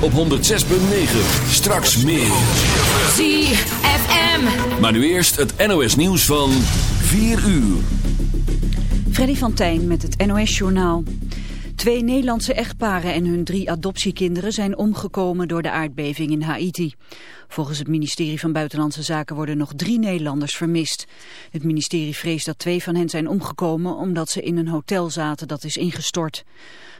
op 106.9. Straks meer. ZFM. Maar nu eerst het NOS nieuws van 4 uur. Freddy van Tijn met het NOS Journaal. Twee Nederlandse echtparen en hun drie adoptiekinderen zijn omgekomen door de aardbeving in Haiti. Volgens het ministerie van Buitenlandse Zaken worden nog drie Nederlanders vermist. Het ministerie vreest dat twee van hen zijn omgekomen omdat ze in een hotel zaten dat is ingestort.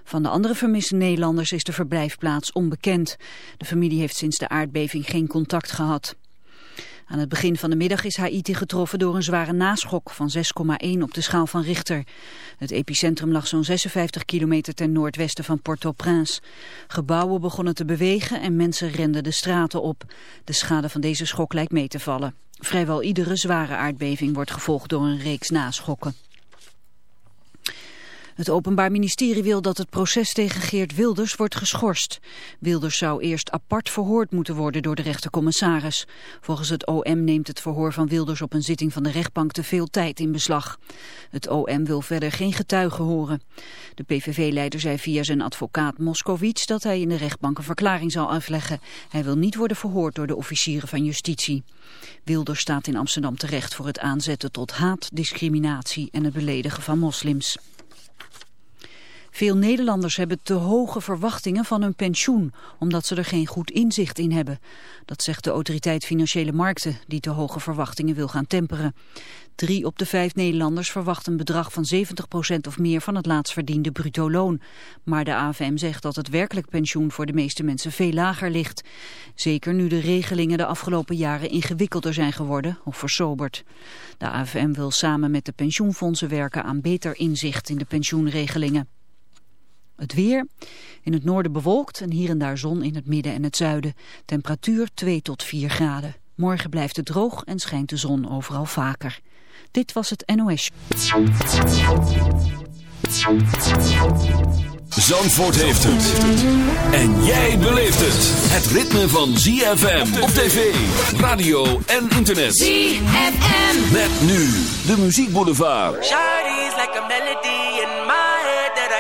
Van de andere vermiste Nederlanders is de verblijfplaats onbekend. De familie heeft sinds de aardbeving geen contact gehad. Aan het begin van de middag is Haiti getroffen door een zware naschok van 6,1 op de schaal van Richter. Het epicentrum lag zo'n 56 kilometer ten noordwesten van Port-au-Prince. Gebouwen begonnen te bewegen en mensen renden de straten op. De schade van deze schok lijkt mee te vallen. Vrijwel iedere zware aardbeving wordt gevolgd door een reeks naschokken. Het Openbaar Ministerie wil dat het proces tegen Geert Wilders wordt geschorst. Wilders zou eerst apart verhoord moeten worden door de rechtercommissaris. Volgens het OM neemt het verhoor van Wilders op een zitting van de rechtbank te veel tijd in beslag. Het OM wil verder geen getuigen horen. De PVV-leider zei via zijn advocaat Moskowitz dat hij in de rechtbank een verklaring zal afleggen. Hij wil niet worden verhoord door de officieren van justitie. Wilders staat in Amsterdam terecht voor het aanzetten tot haat, discriminatie en het beledigen van moslims. Veel Nederlanders hebben te hoge verwachtingen van hun pensioen, omdat ze er geen goed inzicht in hebben. Dat zegt de autoriteit Financiële Markten, die te hoge verwachtingen wil gaan temperen. Drie op de vijf Nederlanders verwacht een bedrag van 70% of meer van het laatst verdiende bruto loon. Maar de AFM zegt dat het werkelijk pensioen voor de meeste mensen veel lager ligt. Zeker nu de regelingen de afgelopen jaren ingewikkelder zijn geworden of versoberd. De AFM wil samen met de pensioenfondsen werken aan beter inzicht in de pensioenregelingen. Het weer. In het noorden bewolkt en hier en daar zon in het midden en het zuiden. Temperatuur 2 tot 4 graden. Morgen blijft het droog en schijnt de zon overal vaker. Dit was het NOS. Zandvoort heeft het. En jij beleeft het. Het ritme van ZFM op tv, radio en internet. ZFM. Met nu de muziekboulevard. Shawty's like a melody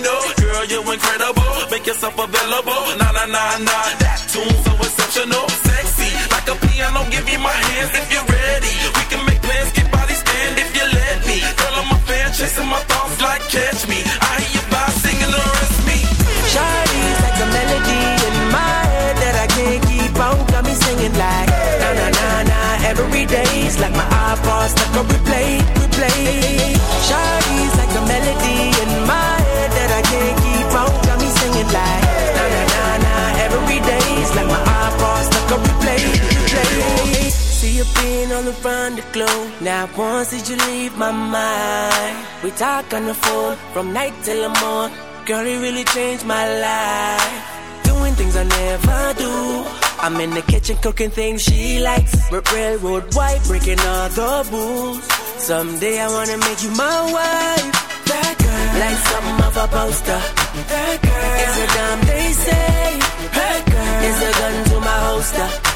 every. Girl, you incredible, make yourself available. Nah, nah, nah, nah, that tune so exceptional, sexy, like a piano. Give me my hands if you're ready. We can make plans, get body stand if you let me. Girl, I'm a fan, chasing my thoughts like catch me. I hear you by singing the rest me. Shawty's like a melody in my head that I can't keep out. Got me singing like na na na na every day's like my iPod stuck on replay, replay. Shawty's you all around the globe. Now once did you leave my mind? We talk on the phone from night till the morning. Girl, it really changed my life. Doing things I never do. I'm in the kitchen cooking things she likes. R- railroad white, breaking all the rules. Someday I wanna make you my wife. That girl, like something of a poster. That girl, it's a damn they say. That girl, is a gun to my holster.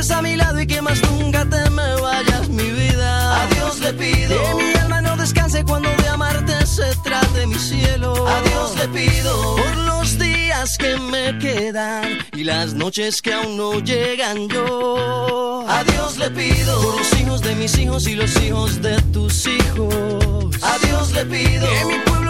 quedes a mi lado y que más nunca te me vayas, mi vida. A Dios le pido que mi alma no descanse cuando de amarte se trate mi cielo. A Dios le pido por los días que me quedan y las noches que aún no llegan yo a Dios le pido por los hijos de mis hijos y los hijos de tus hijos. A Dios le pido que mi pueblo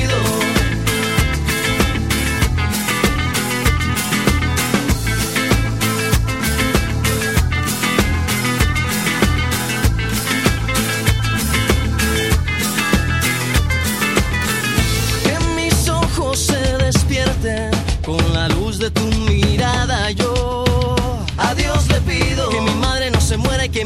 Que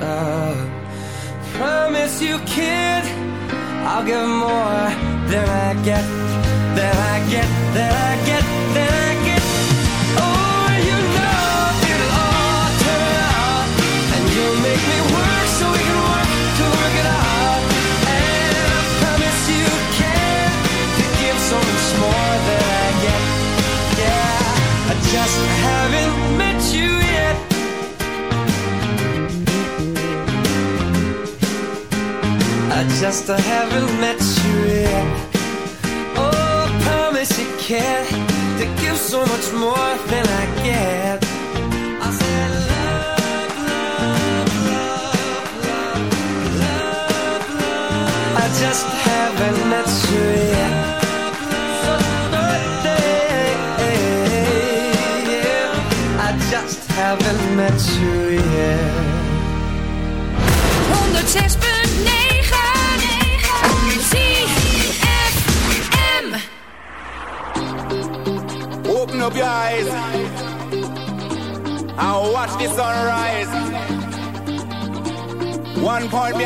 I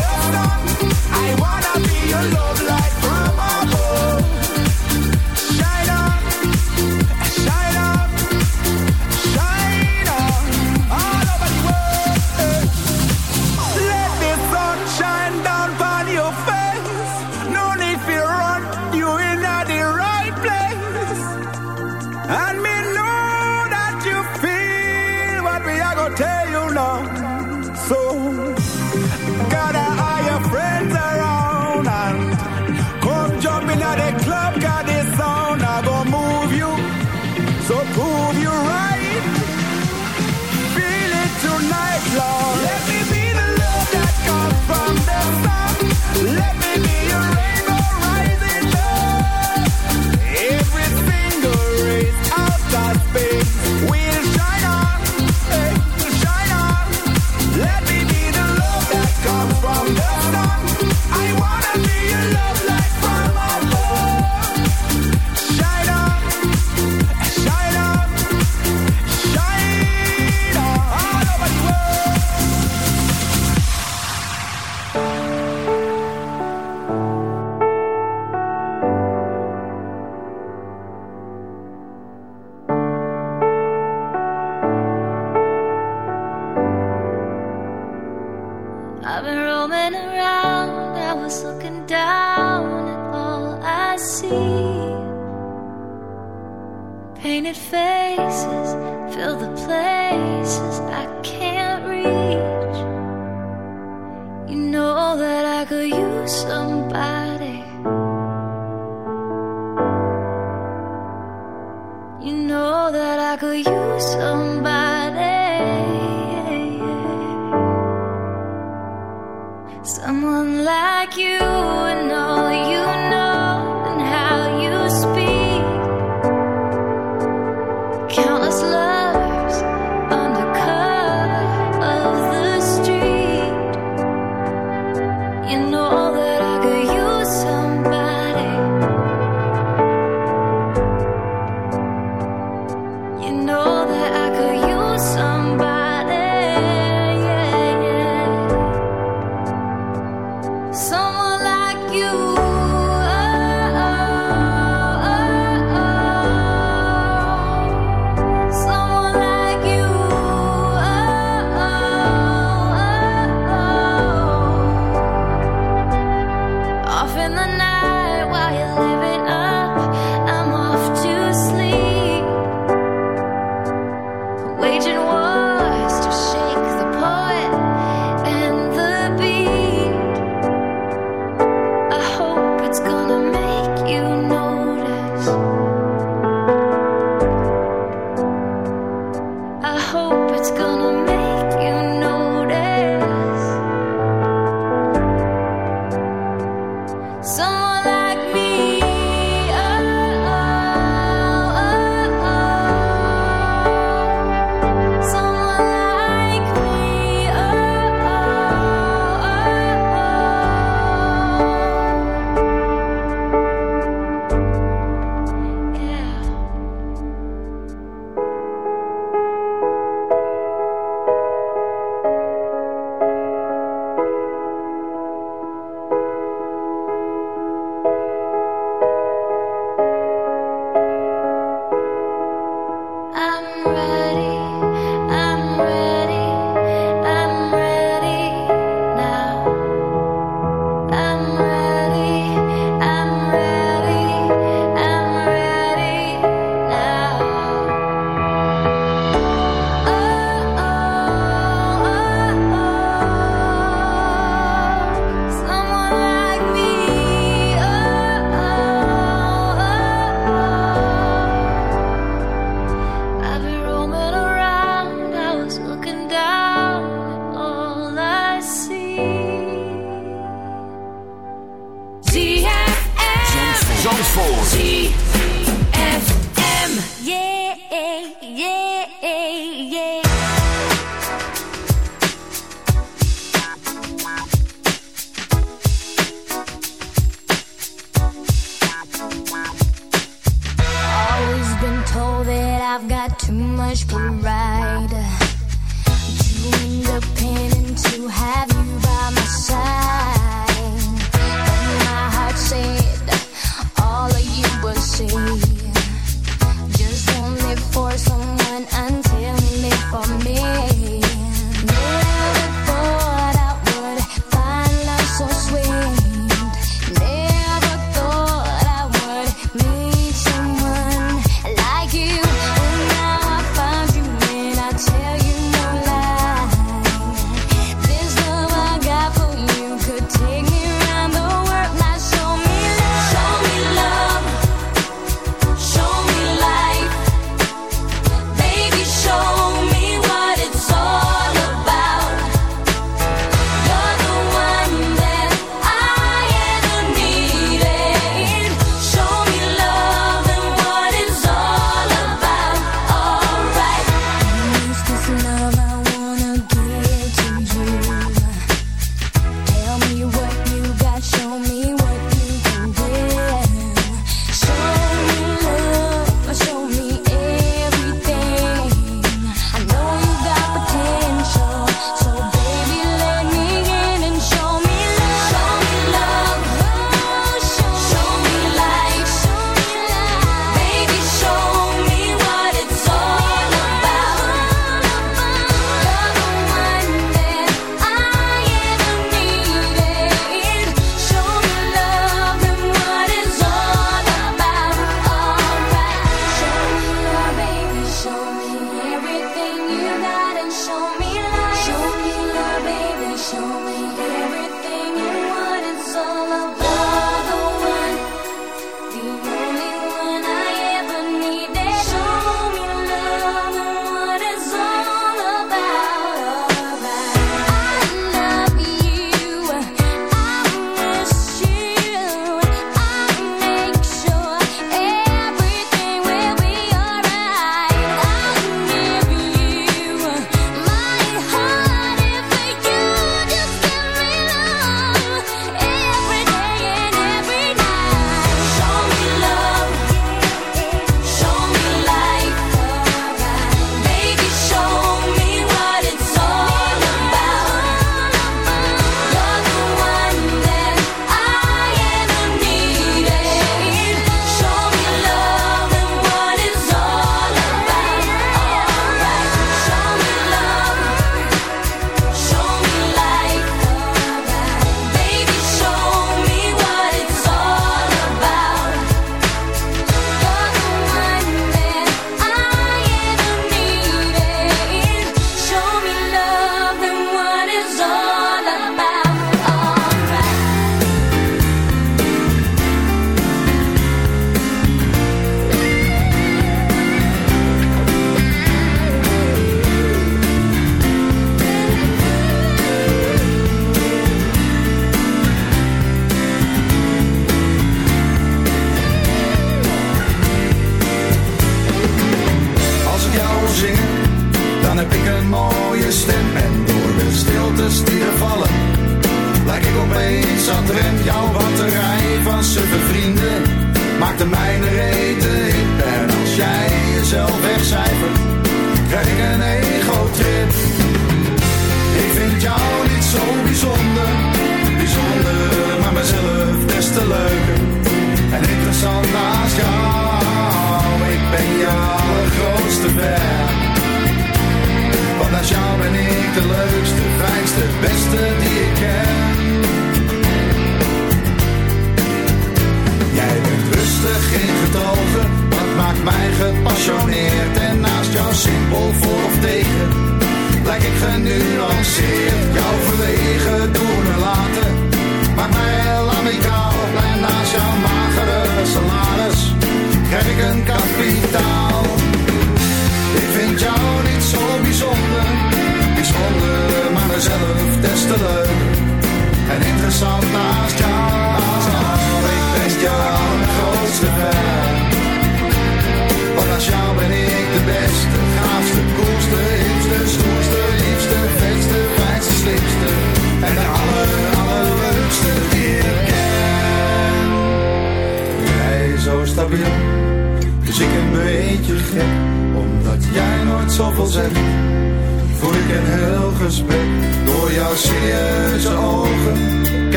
love. know that I could use somebody, someone like you.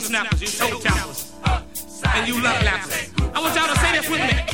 finger snappers, you toe tappers, and you love lappers. I want y'all to say this with me.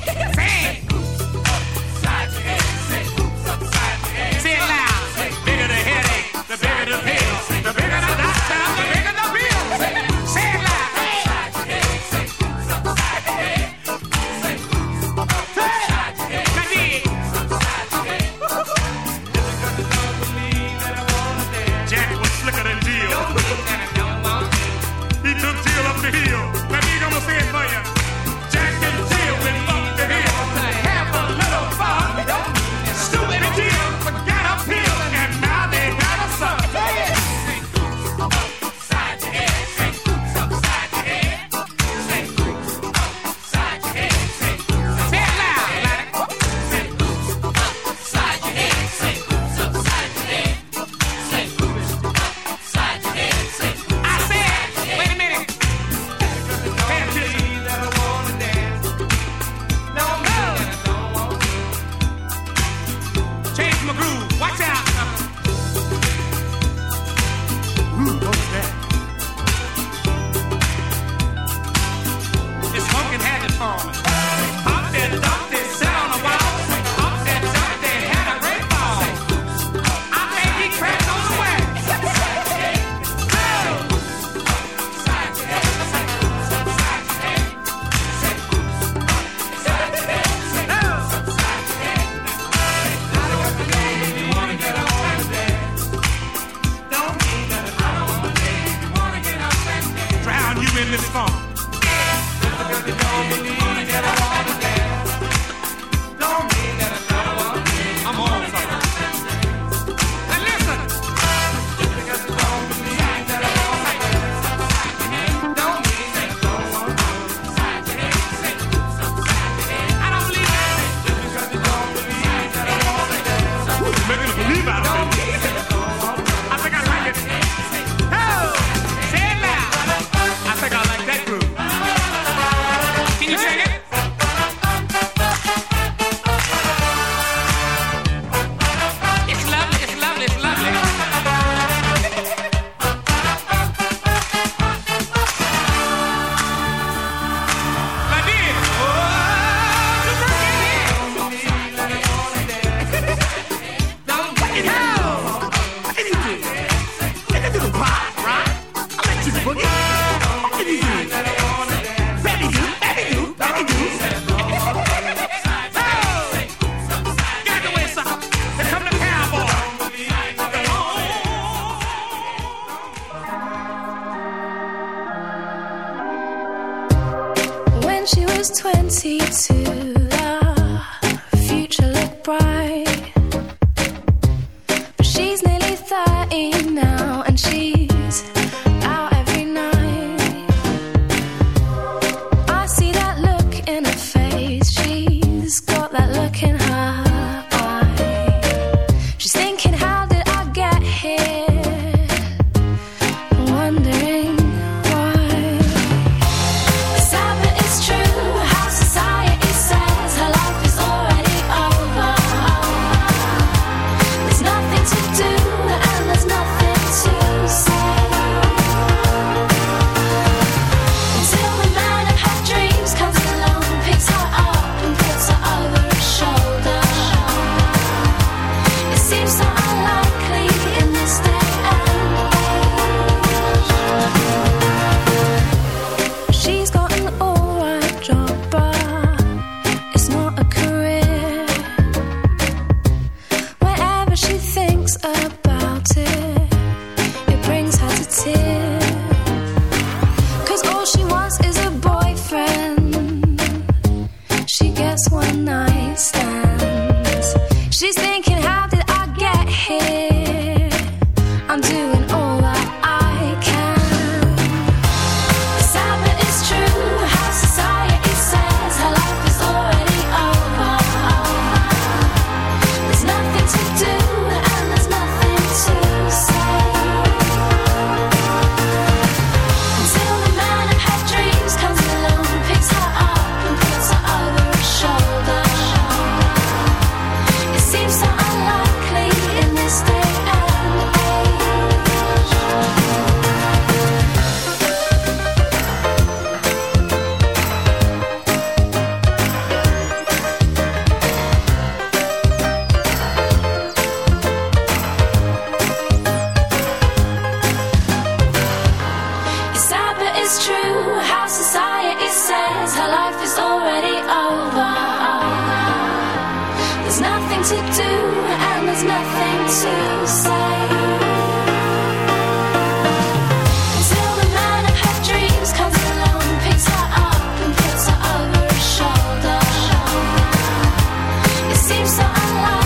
Seems so unlikely